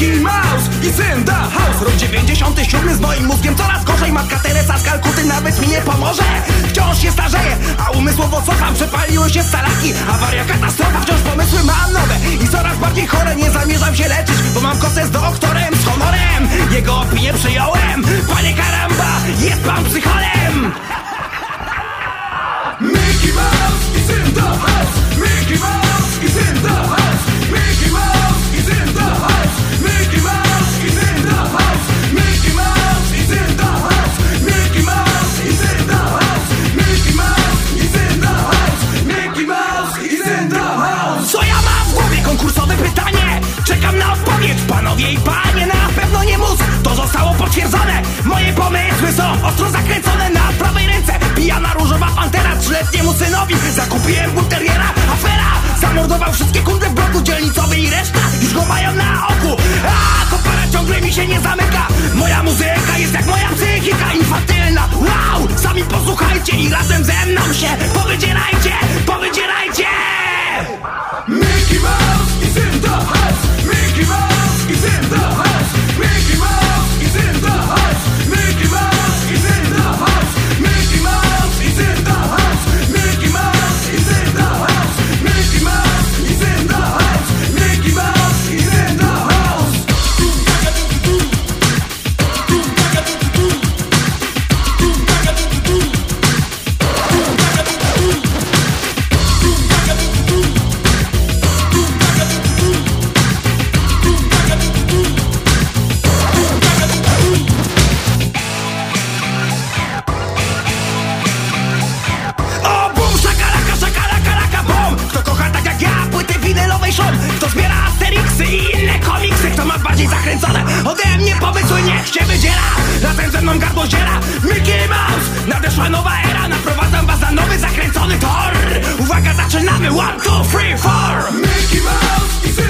Mickey Mouse i syn da house. Rok 97 z moim mózgiem. Coraz gorzej Matka Teresa z Kalkuty nawet mi nie pomoże. Wciąż się starzeje, a umysłowo cofam. Przepaliły się stalaki, awaria, katastrofa. Wciąż pomysły mam nowe. I coraz bardziej chore. Nie zamierzam się leczyć, bo mam kosę z doktorem Z honorem, jego opinię przyjąłem. Panie Karamba, jest pan psycholem. I panie Na pewno nie mus, to zostało potwierdzone. Moje pomysły są ostro zakręcone. Na prawej ręce pijana różowa pantera. Trzyletniemu synowi zakupiłem bulteriera Afera, zamordował wszystkie kundy w zakręcone ode mnie pomysły Niech się wydziela, razem ze mną gardło ziela. Mickey Mouse, nadeszła nowa era. Naprowadzam was na nowy zakręcony tor. Uwaga, zaczynamy, one, two, three, four. Mickey Mouse